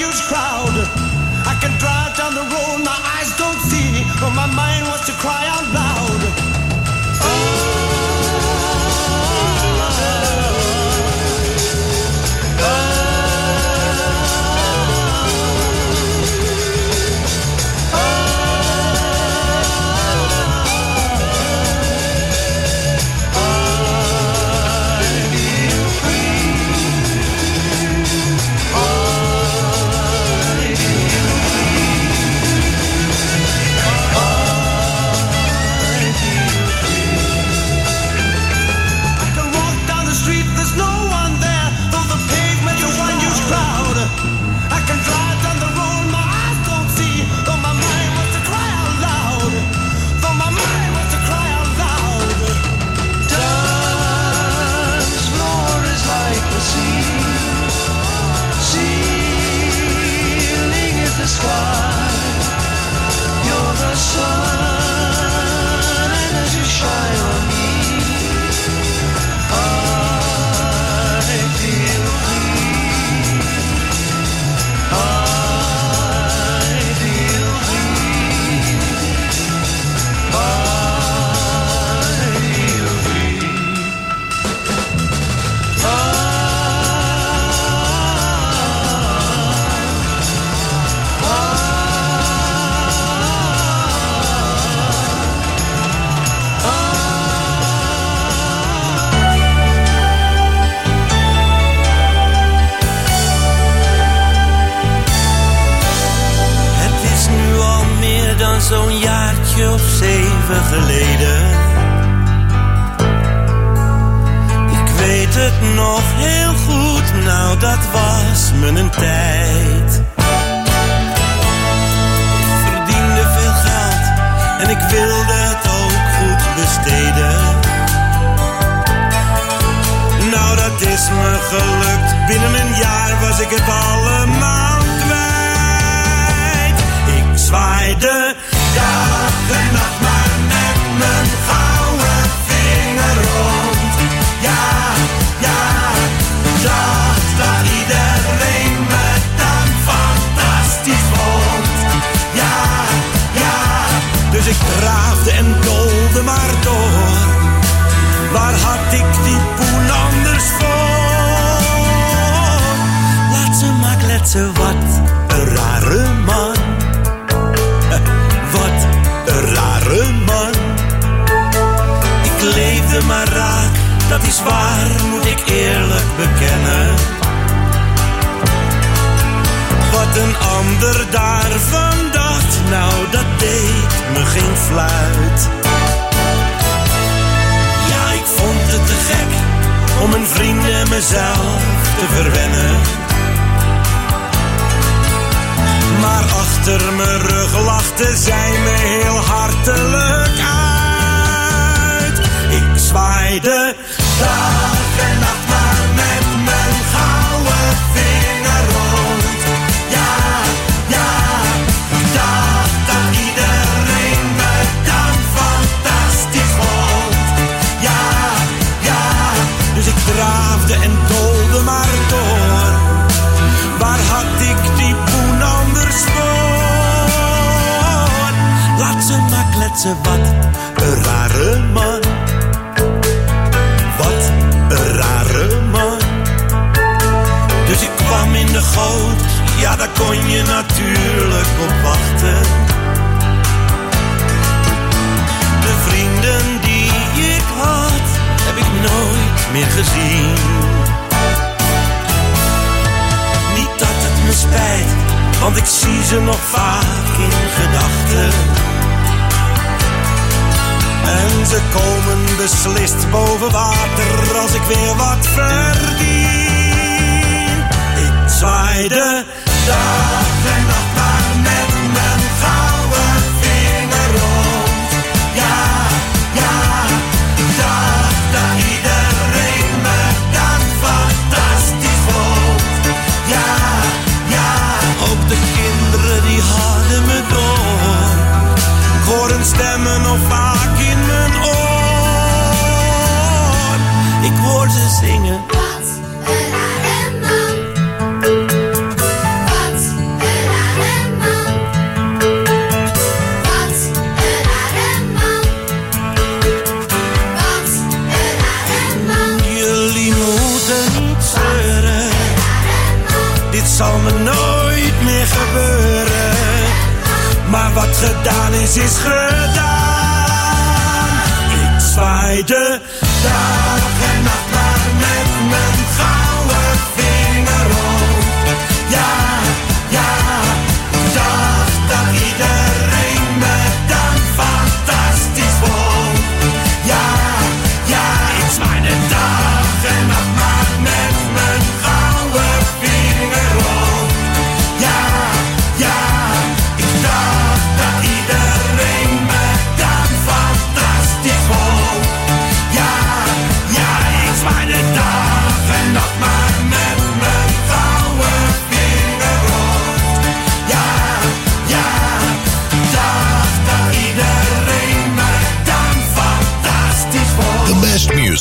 huge crowd. I can drive down the road, my eyes don't see, but my mind wants to cry out loud. even geleden. Ik weet het nog heel goed, nou dat was me een tijd. Ik verdiende veel geld en ik wilde het ook goed besteden. Nou dat is me gelukt, binnen een jaar was ik het allemaal kwijt. Ik zwaaide maar door. Waar had ik die poen anders voor? Laat ze maar kletsen, wat een rare man. Wat een rare man. Ik leefde maar raak, dat is waar, moet ik eerlijk bekennen. Wat een ander daarvan dacht, nou dat deed me geen fluit. om mijn vrienden en mezelf te verwennen. Maar achter mijn rug lachten zij me heel hartelijk uit. Ik zwaaide daar. ze wat een rare man. Wat een rare man. Dus ik kwam in de goot, ja daar kon je natuurlijk op wachten. De vrienden die ik had, heb ik nooit meer gezien. Niet dat het me spijt, want ik zie ze nog vaak in gedachten. En ze komen beslist boven water als ik weer wat verdien. Ik zwaai de dag gedaan is, is gedaan. Ik zwaai de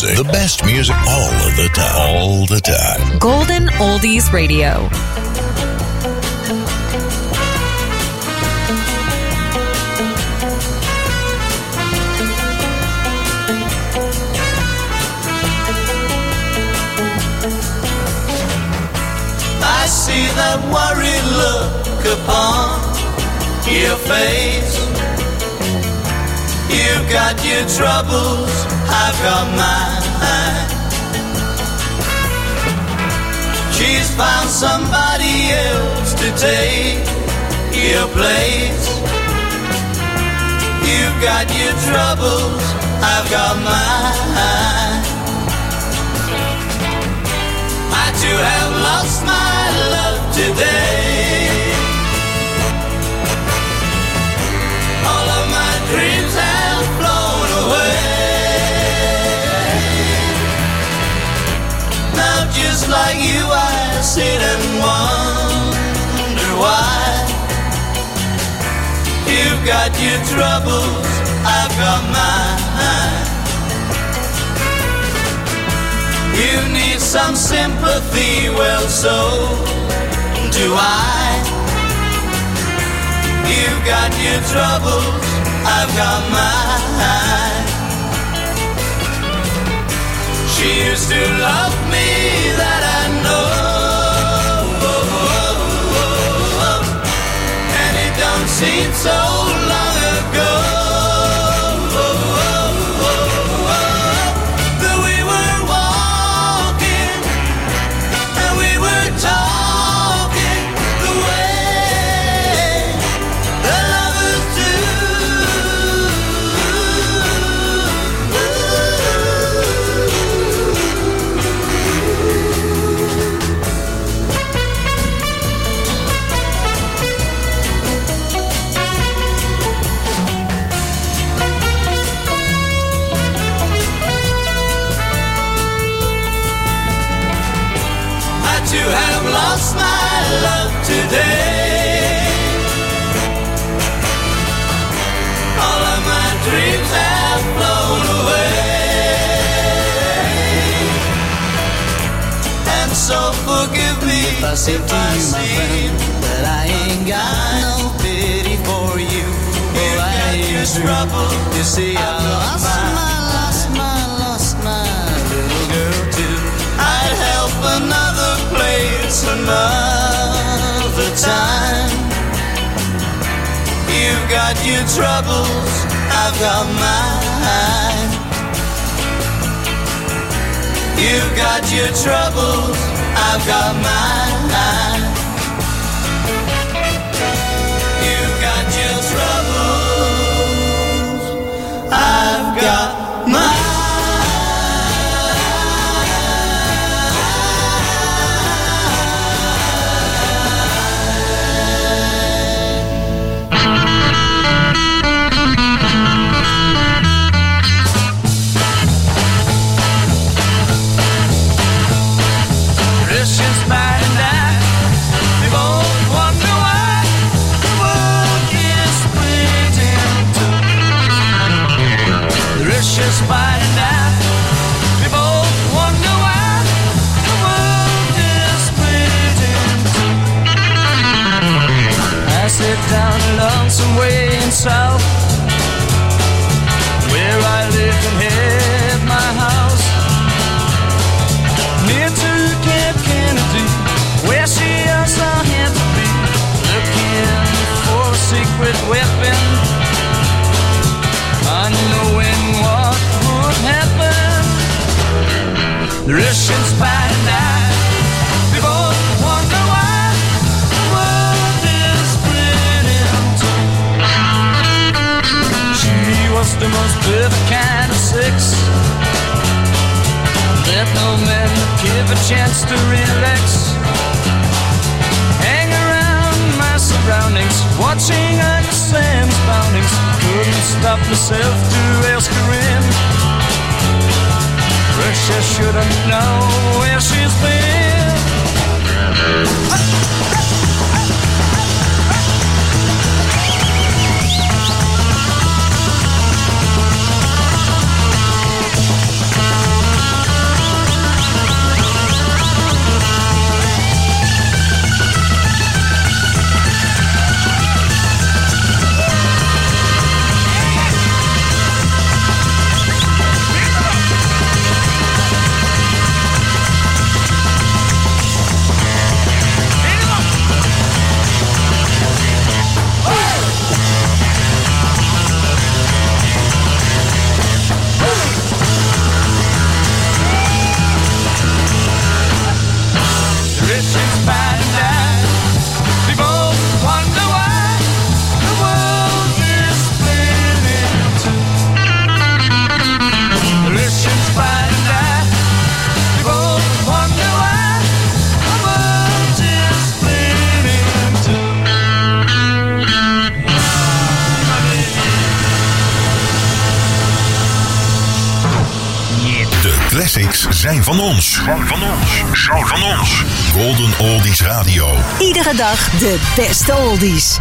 music. The best music all of the time. All the time. Golden Oldies Radio. I see that worried look upon your face. You've got your troubles, I've got mine. She's found somebody else to take your place. You've got your troubles, I've got mine. I too have lost my love today. Just like you, I sit and wonder why. You've got your troubles, I've got mine. You need some sympathy, well, so do I. You've got your troubles, I've got mine. She used to love me, seems so long. I say to you, my friend, that I ain't got no pity for you. Oh, I ain't trouble. You see, I lost my, lost my, lost my little girl too. I'd help another place another time. You've got your troubles, I've got mine. You've got your troubles. I've got mine. You've got your troubles. I've van ons. Van ons. Van ons. Golden Oldies Radio. Iedere dag de beste oldies.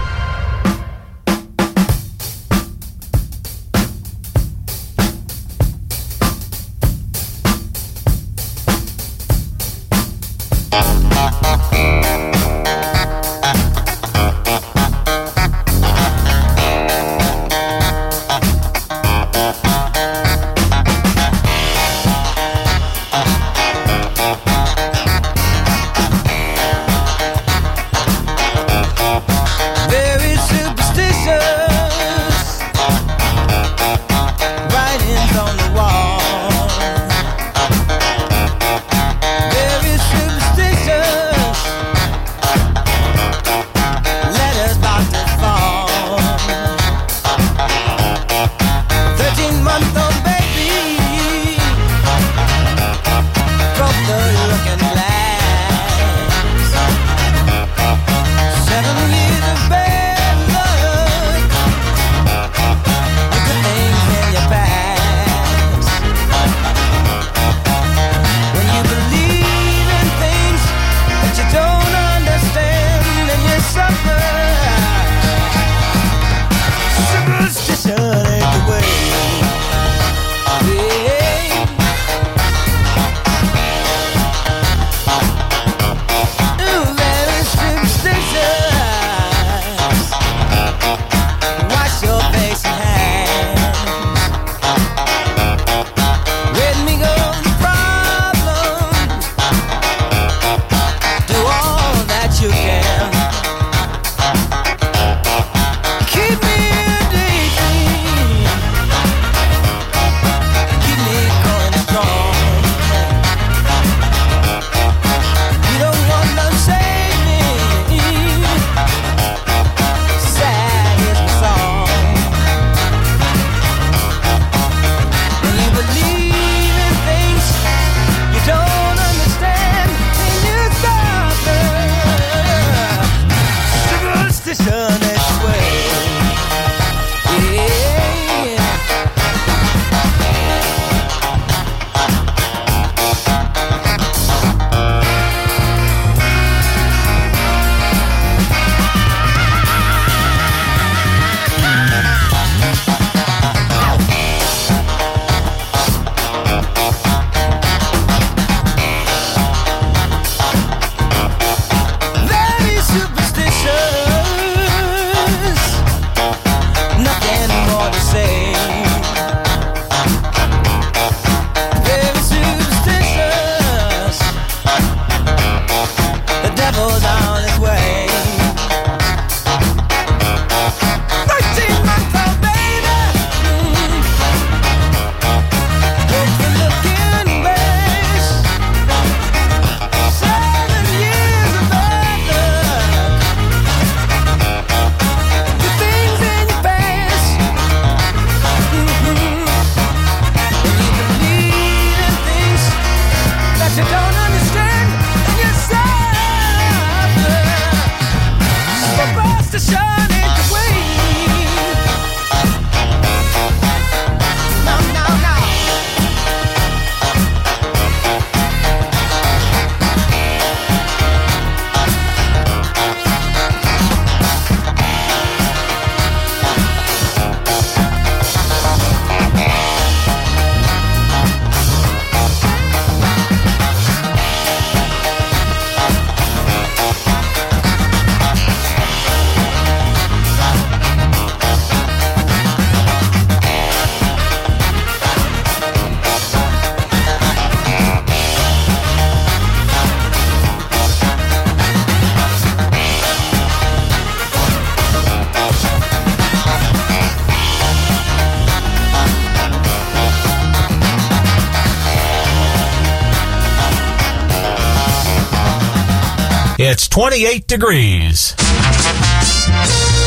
28 degrees.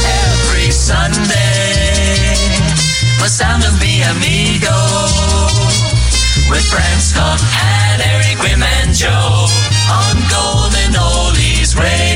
Every Sunday, of mi amigo with friends Scott and Eric, Grim and Joe on Golden Oldies Radio.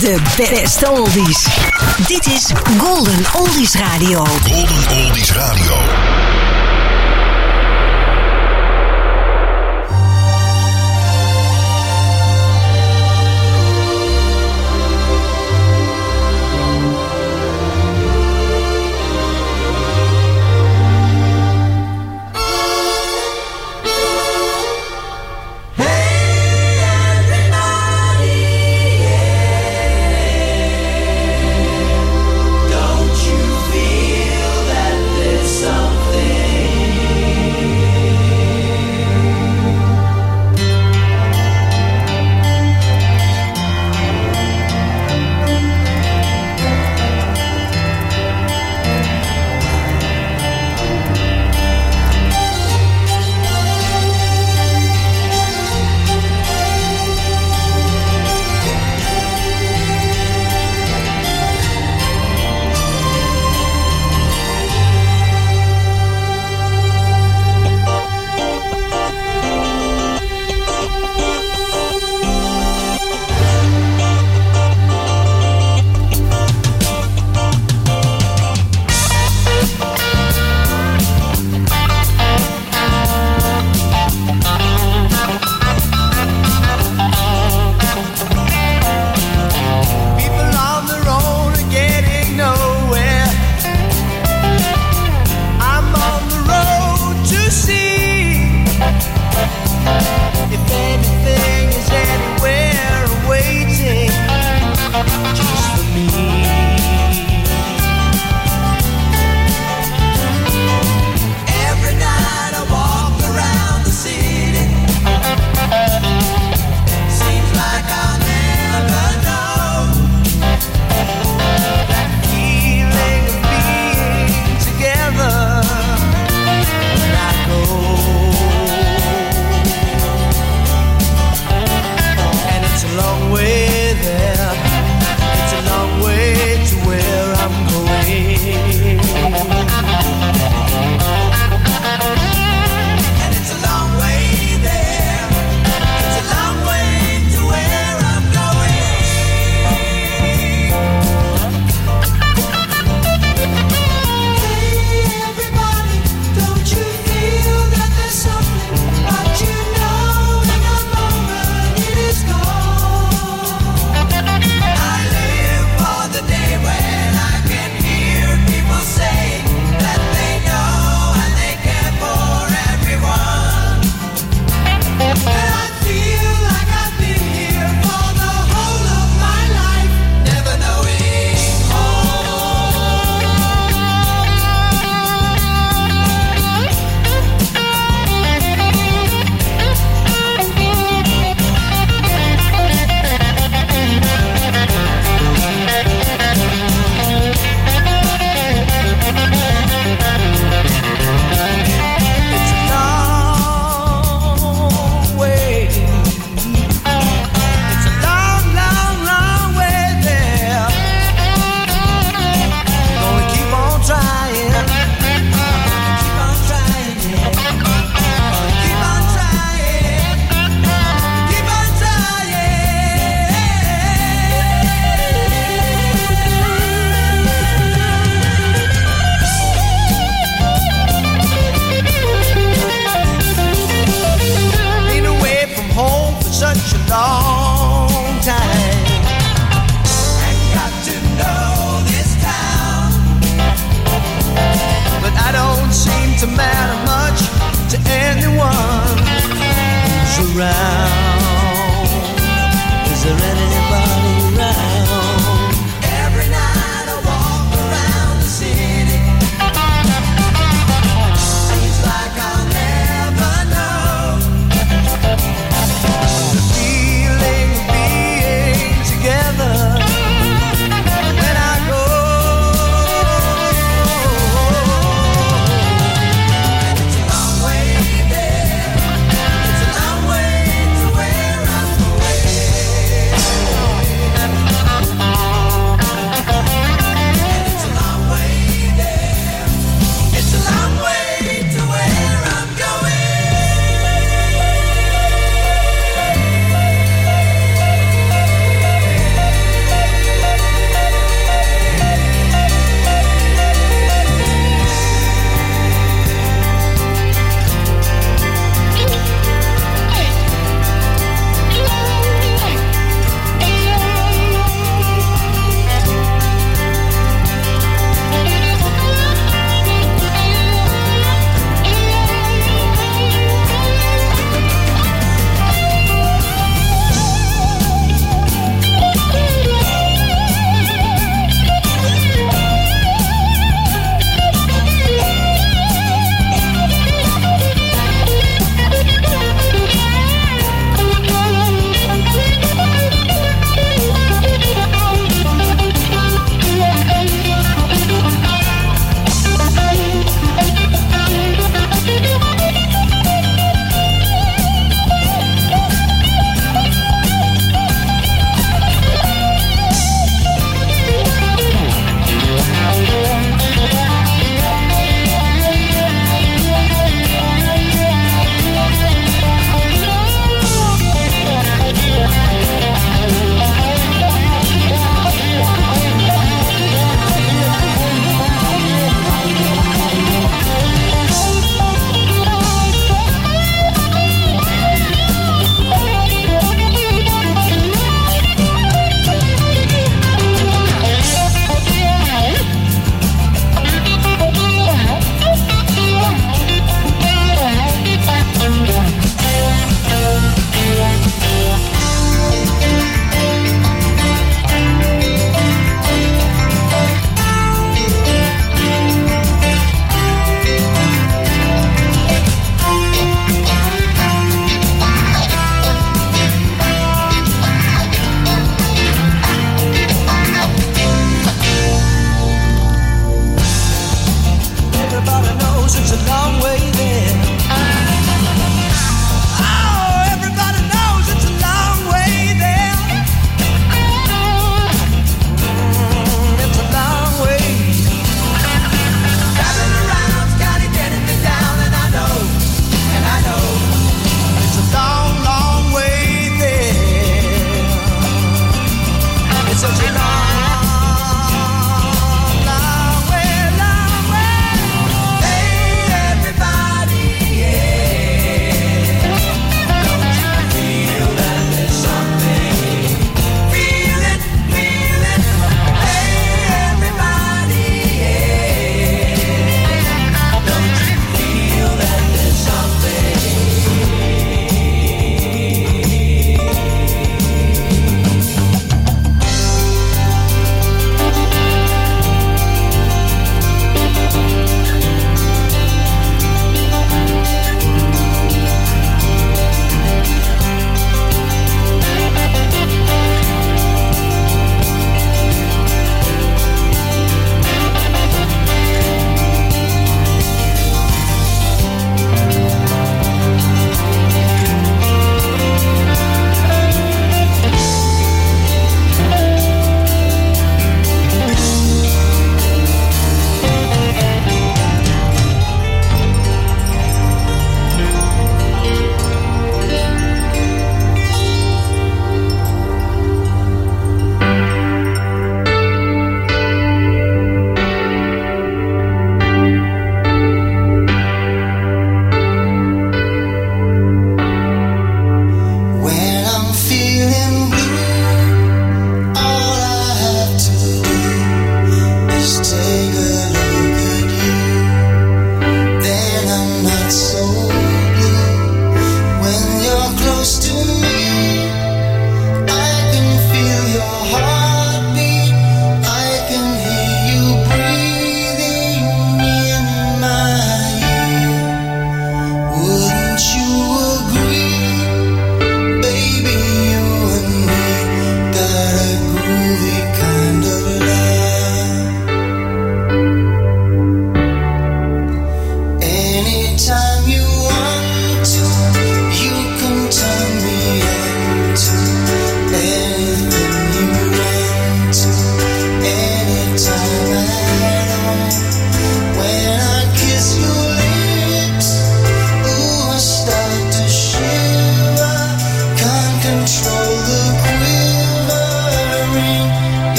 De beste oldies. Dit is Golden Oldies Radio. around. Is there any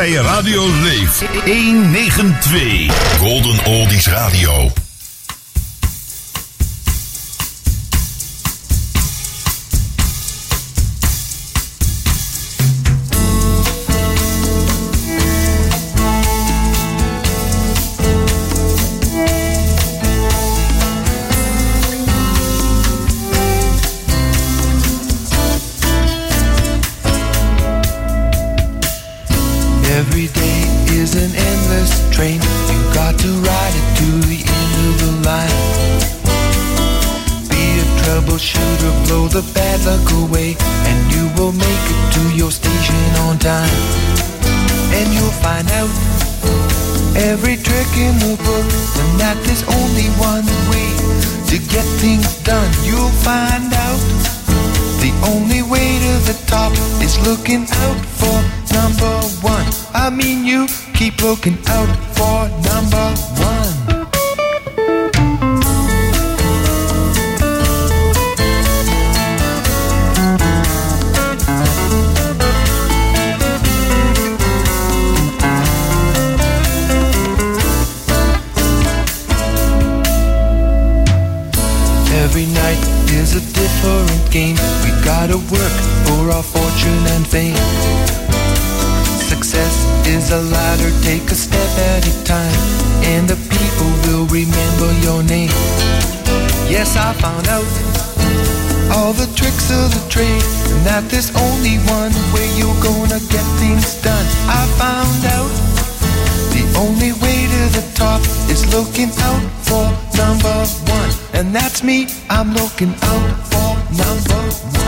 Radio Leef. 192. Golden Oldies Radio. is done, I found out. The only way to the top is looking out for number one. And that's me, I'm looking out for number one.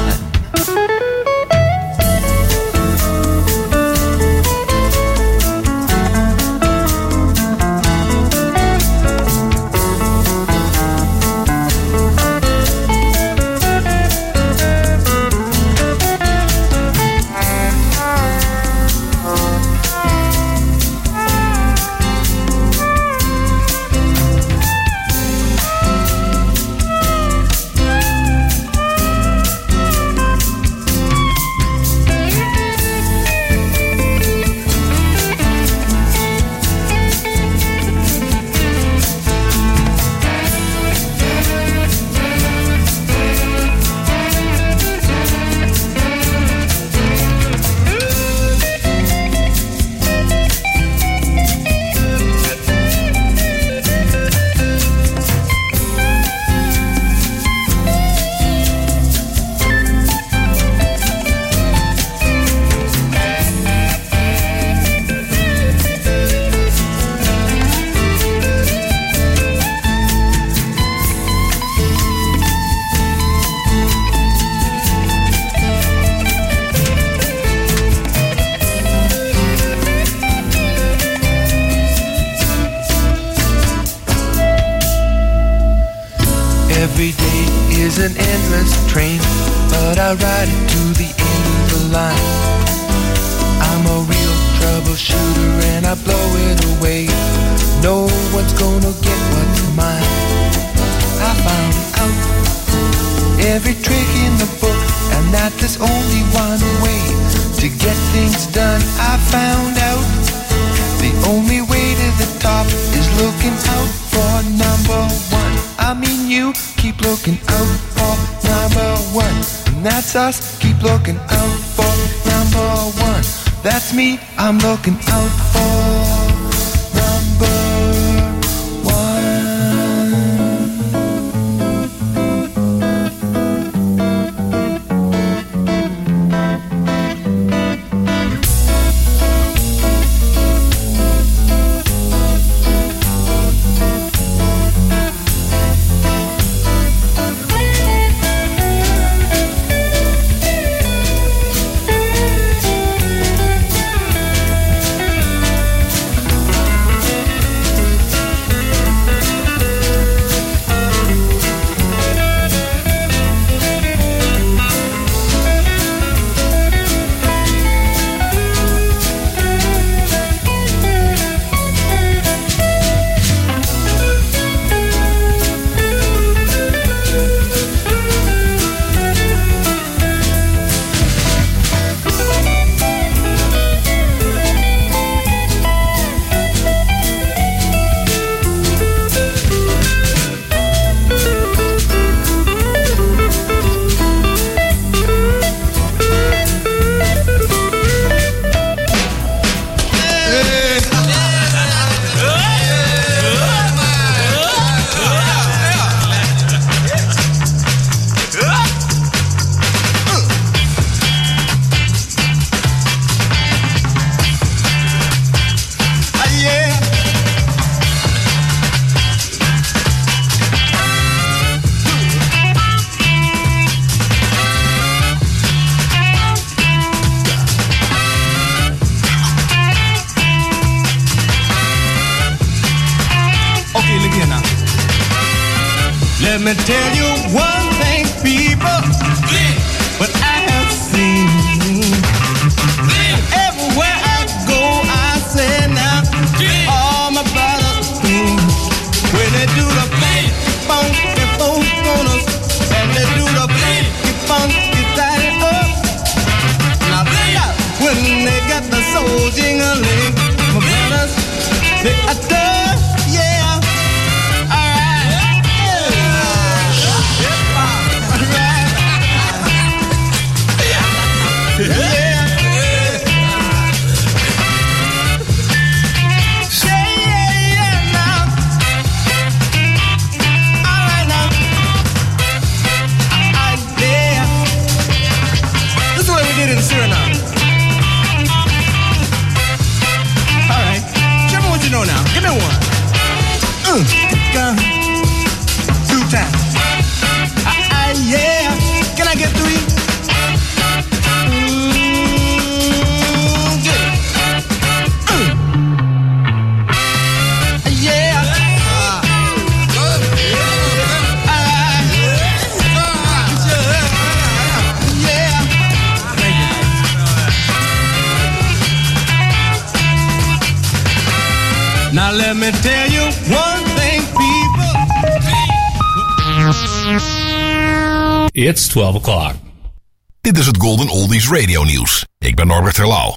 Radio Nieuws. Ik ben Norbert Terlouw.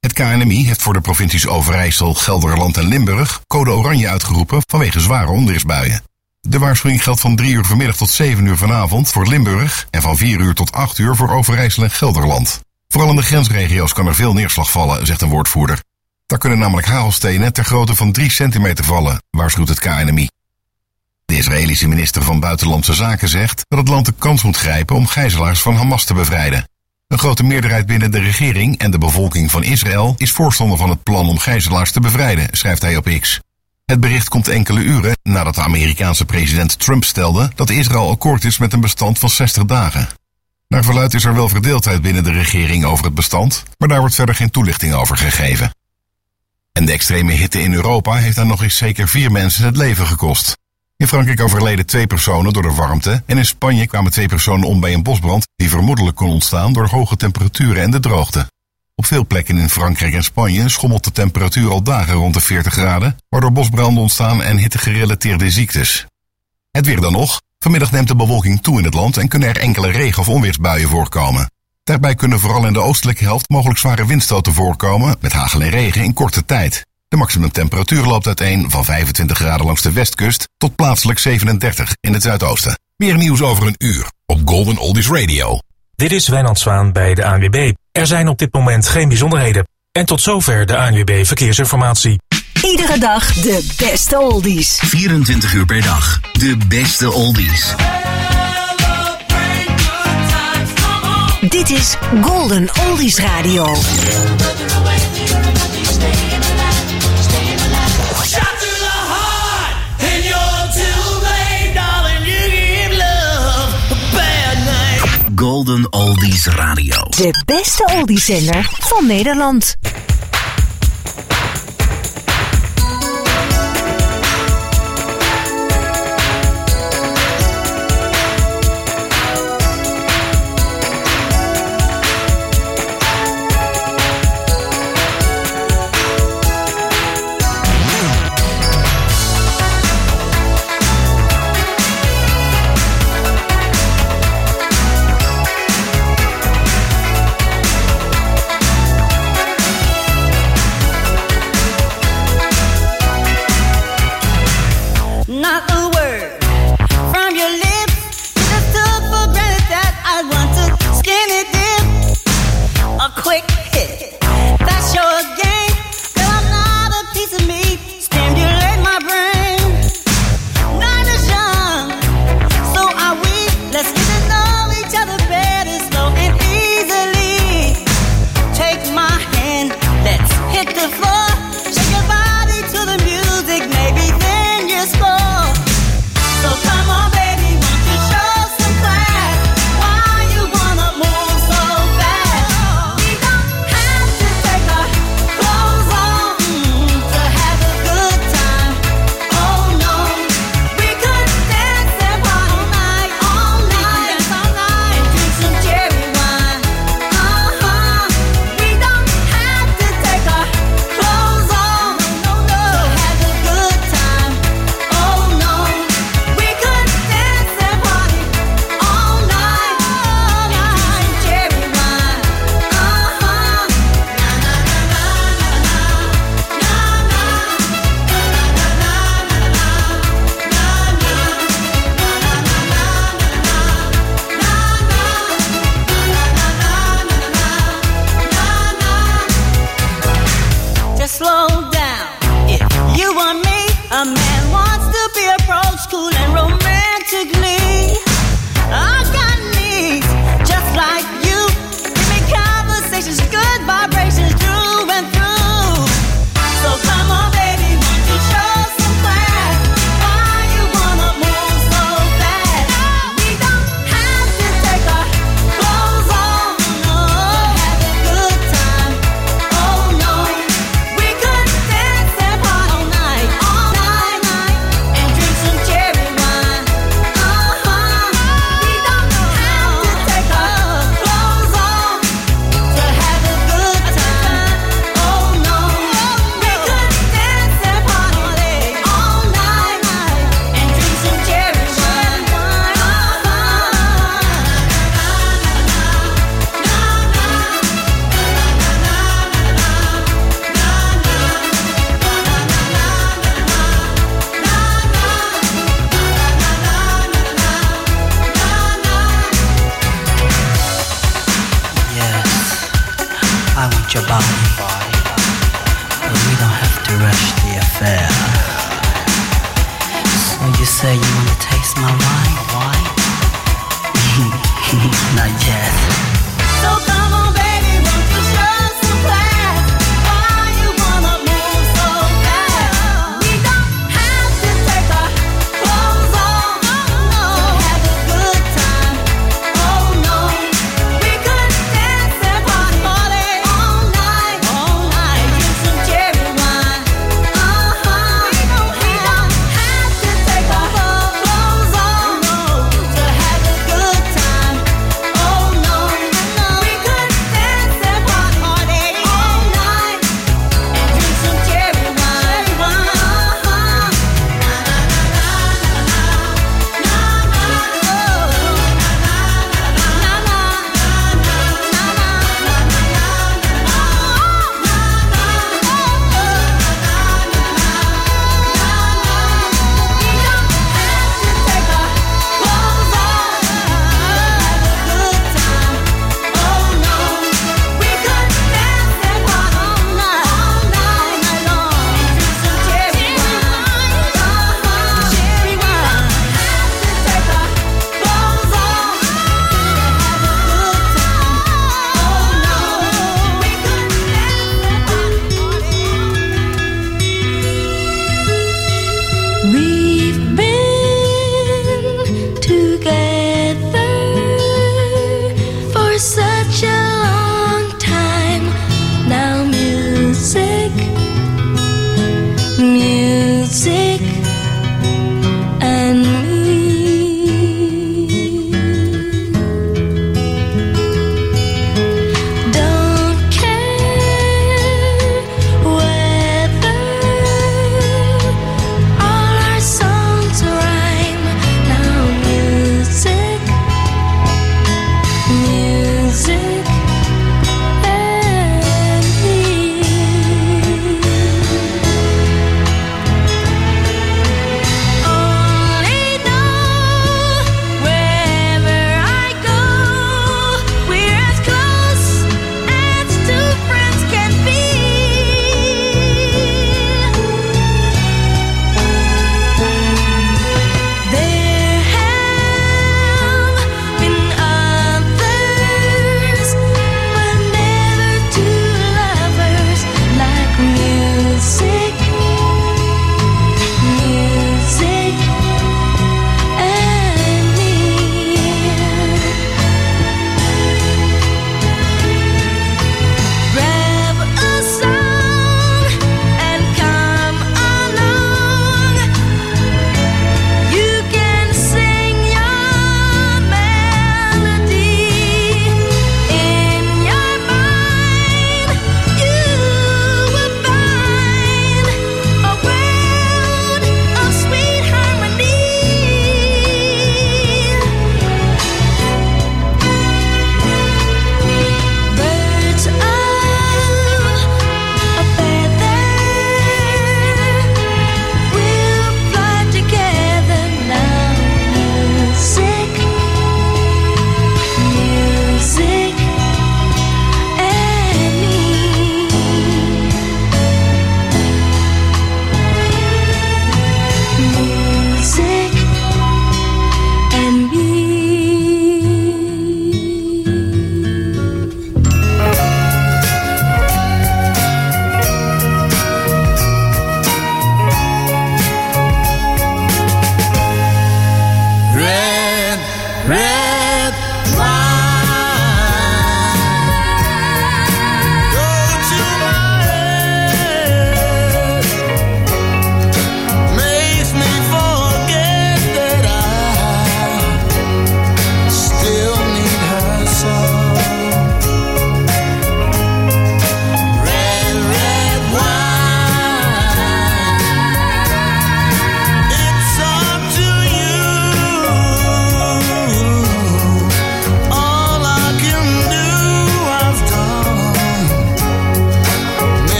Het KNMI heeft voor de provincies Overijssel, Gelderland en Limburg code oranje uitgeroepen vanwege zware onweersbuien. De waarschuwing geldt van 3 uur vanmiddag tot 7 uur vanavond voor Limburg en van 4 uur tot 8 uur voor Overijssel en Gelderland. Vooral in de grensregio's kan er veel neerslag vallen, zegt een woordvoerder. Daar kunnen namelijk hagelstenen ter grootte van 3 centimeter vallen, waarschuwt het KNMI. De Israëlische minister van Buitenlandse Zaken zegt dat het land de kans moet grijpen om gijzelaars van Hamas te bevrijden. Een grote meerderheid binnen de regering en de bevolking van Israël is voorstander van het plan om gijzelaars te bevrijden, schrijft hij op X. Het bericht komt enkele uren nadat de Amerikaanse president Trump stelde dat Israël akkoord is met een bestand van 60 dagen. Naar verluid is er wel verdeeldheid binnen de regering over het bestand, maar daar wordt verder geen toelichting over gegeven. En de extreme hitte in Europa heeft dan nog eens zeker vier mensen het leven gekost. In Frankrijk overleden twee personen door de warmte en in Spanje kwamen twee personen om bij een bosbrand die vermoedelijk kon ontstaan door hoge temperaturen en de droogte. Op veel plekken in Frankrijk en Spanje schommelt de temperatuur al dagen rond de 40 graden, waardoor bosbranden ontstaan en hittegerelateerde ziektes. Het weer dan nog. Vanmiddag neemt de bewolking toe in het land en kunnen er enkele regen- of onweersbuien voorkomen. Daarbij kunnen vooral in de oostelijke helft mogelijk zware windstoten voorkomen met hagel en regen in korte tijd. De maximumtemperatuur loopt uiteen van 25 graden langs de westkust tot plaatselijk 37 in het zuidoosten. Meer nieuws over een uur op Golden Oldies Radio. Dit is Wijnand Zwaan bij de ANWB. Er zijn op dit moment geen bijzonderheden. En tot zover de ANWB Verkeersinformatie. Iedere dag de beste oldies. 24 uur per dag. De beste oldies. Dit is Golden Oldies Radio. Golden Oldies Radio. De beste oldieszender van Nederland.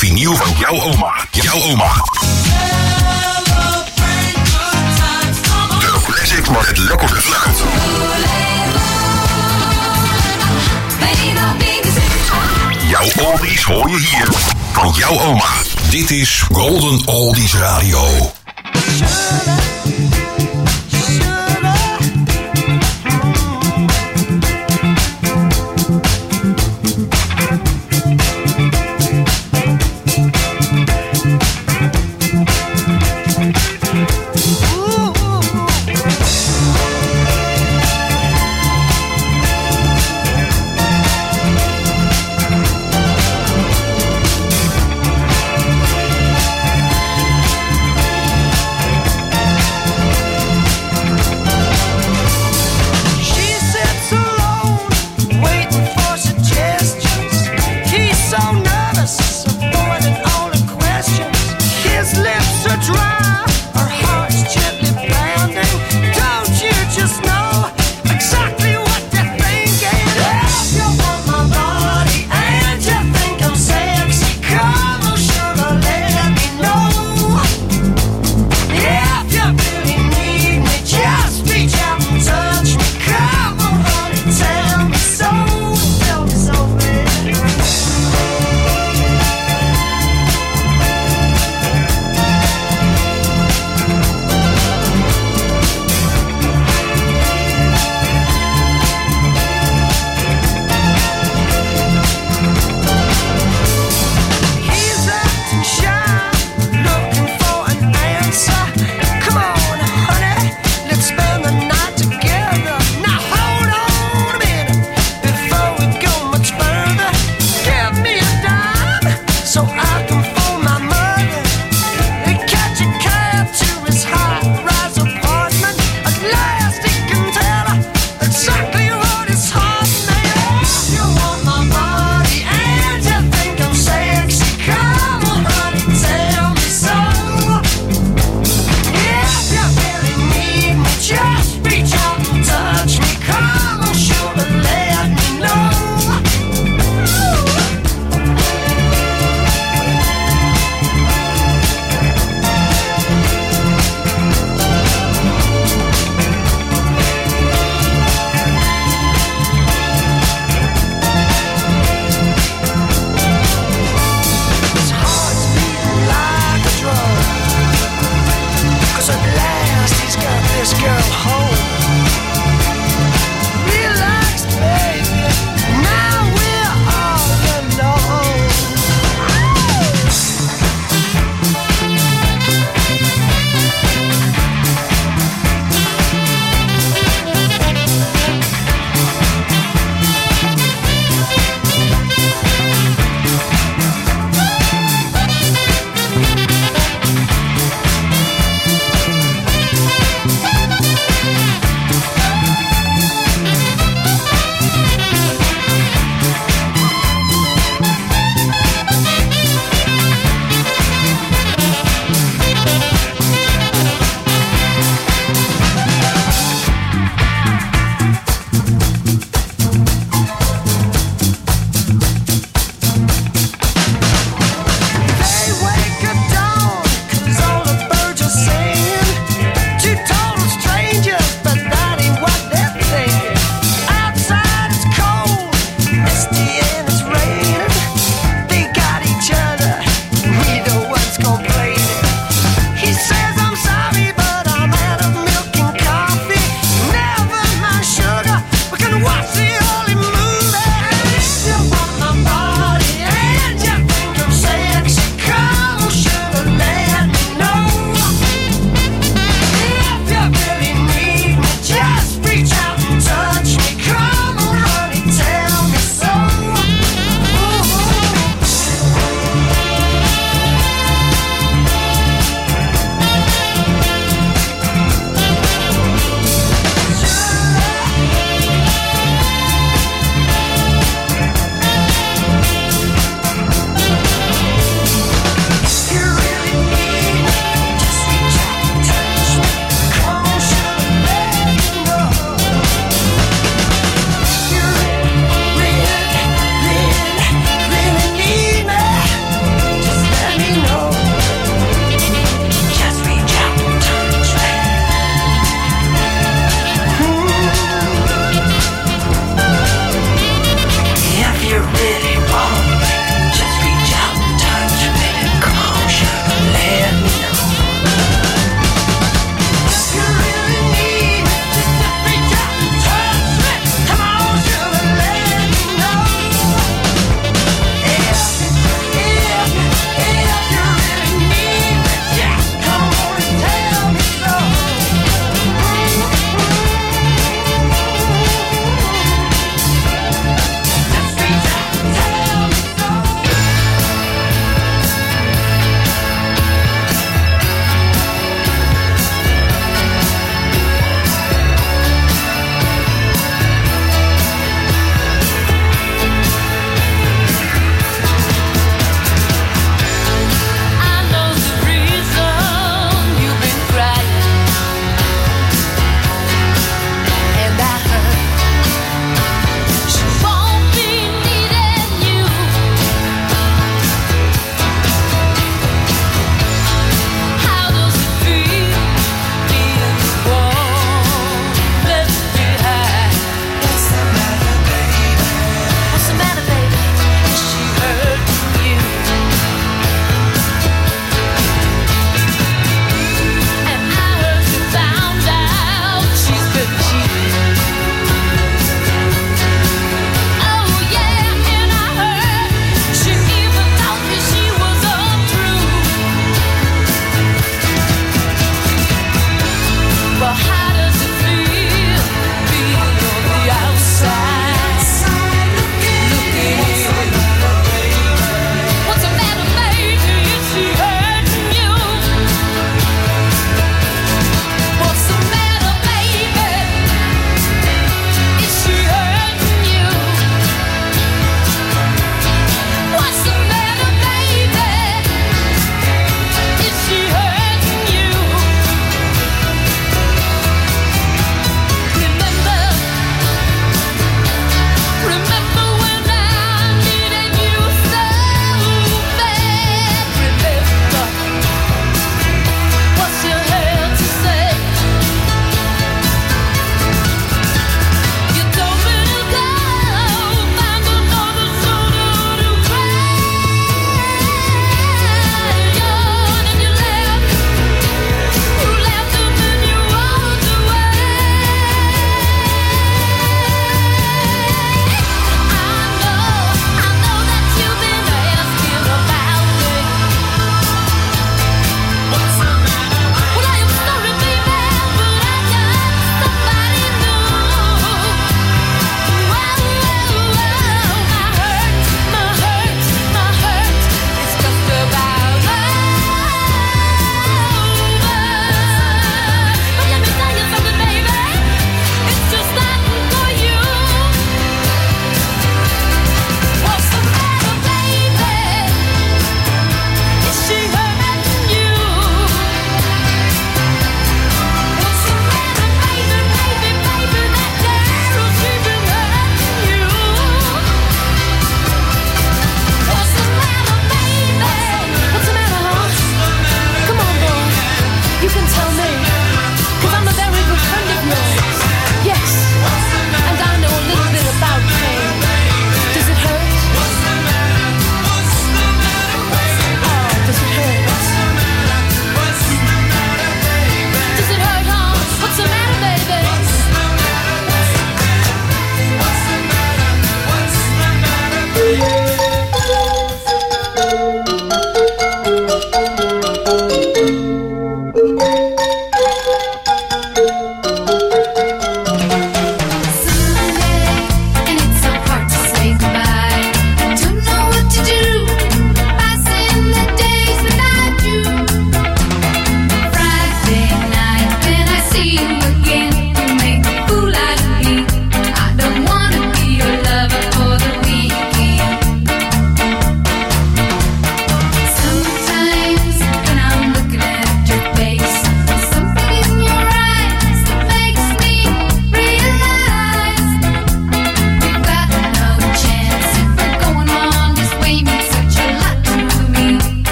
Vinyl van jouw oma. Jouw oma. De classics met het lekkere geluid. Jouw oldies hoor je hier. Van jouw oma. Dit is Golden Oldies Radio.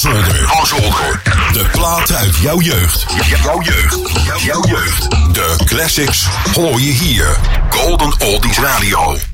Zolder. Van. De platen uit jouw jeugd. Jouw jeugd. Jouw jeugd. De classics hoor je hier. Golden Oldies Radio.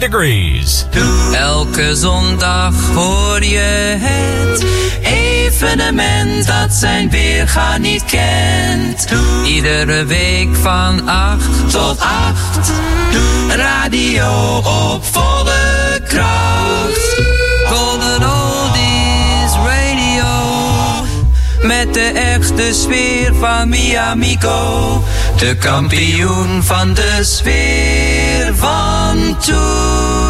degrees. Elke zondag hoor je het evenement dat zijn weerga niet kent. Iedere week van 8 tot 8. Radio op volle kracht. Golden Oldies Radio. Met de echte sfeer van Miami De kampioen van de sfeer. to